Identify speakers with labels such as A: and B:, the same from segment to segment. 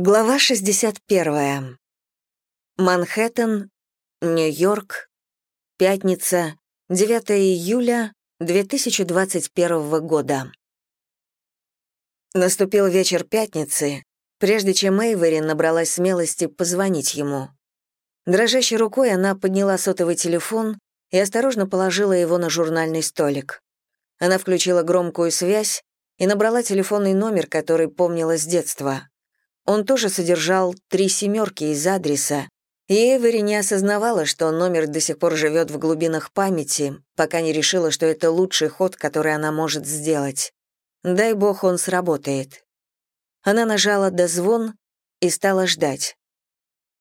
A: Глава 61. Манхэттен, Нью-Йорк, пятница, 9 июля 2021 года. Наступил вечер пятницы, прежде чем Эйвери набралась смелости позвонить ему. Дрожащей рукой она подняла сотовый телефон и осторожно положила его на журнальный столик. Она включила громкую связь и набрала телефонный номер, который помнила с детства. Он тоже содержал три семерки из адреса, и Эвери не осознавала, что номер до сих пор живет в глубинах памяти, пока не решила, что это лучший ход, который она может сделать. Дай бог, он сработает. Она нажала «дозвон» и стала ждать.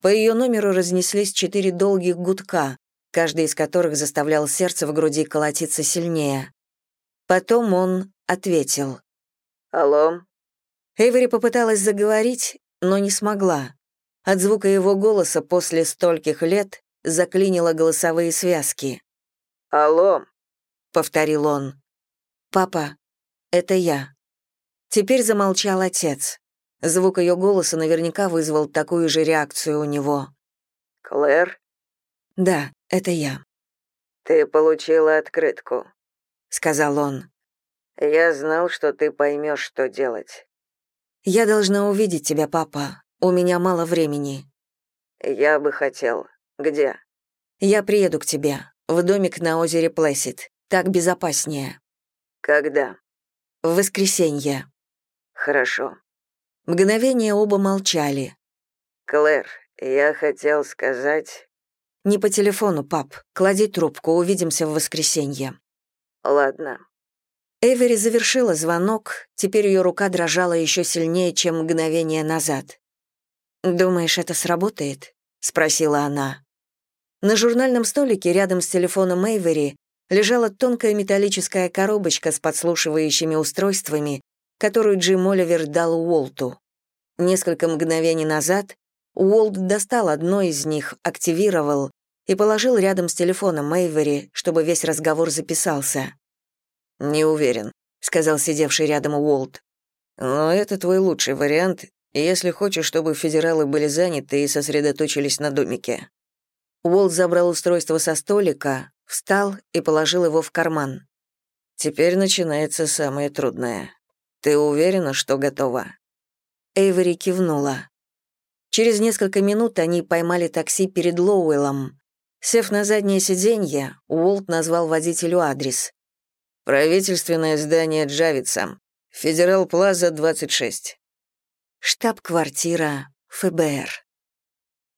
A: По ее номеру разнеслись четыре долгих гудка, каждый из которых заставлял сердце в груди колотиться сильнее. Потом он ответил.
B: «Алло,
A: Эйвери попыталась заговорить, но не смогла. От звука его голоса после стольких лет заклинило голосовые связки.
B: «Алло», —
A: повторил он. «Папа, это я». Теперь замолчал отец. Звук ее голоса наверняка вызвал такую же реакцию у него.
B: «Клэр?»
A: «Да, это я».
B: «Ты получила открытку», —
A: сказал он.
B: «Я знал, что ты поймешь, что делать.
A: «Я должна увидеть тебя, папа. У меня мало времени».
B: «Я бы хотел. Где?»
A: «Я приеду к тебе. В домик на озере Плэсид. Так безопаснее».
B: «Когда?»
A: «В воскресенье».
B: «Хорошо».
A: Мгновение оба молчали.
B: «Клэр, я хотел сказать...»
A: «Не по телефону, пап. Клади трубку, увидимся в воскресенье».
B: «Ладно».
A: Эвери завершила звонок, теперь ее рука дрожала еще сильнее, чем мгновение назад. «Думаешь, это сработает?» — спросила она. На журнальном столике рядом с телефоном Эйвери лежала тонкая металлическая коробочка с подслушивающими устройствами, которую Джим Оливер дал Уолту. Несколько мгновений назад Уолт достал одно из них, активировал и положил рядом с телефоном Эйвери, чтобы весь разговор записался.
C: «Не уверен», — сказал сидевший рядом Уолт. «Но это твой лучший вариант, если хочешь, чтобы федералы были заняты и сосредоточились на домике».
A: Уолт забрал устройство со столика, встал и положил его в карман.
C: «Теперь начинается самое трудное. Ты уверена, что готова?»
A: Эйвери кивнула. Через несколько минут они поймали такси перед Лоуэллом. Сев на заднее сиденье, Уолт назвал водителю адрес.
C: Правительственное здание Джавица. Федерал Плаза, 26.
A: Штаб-квартира ФБР.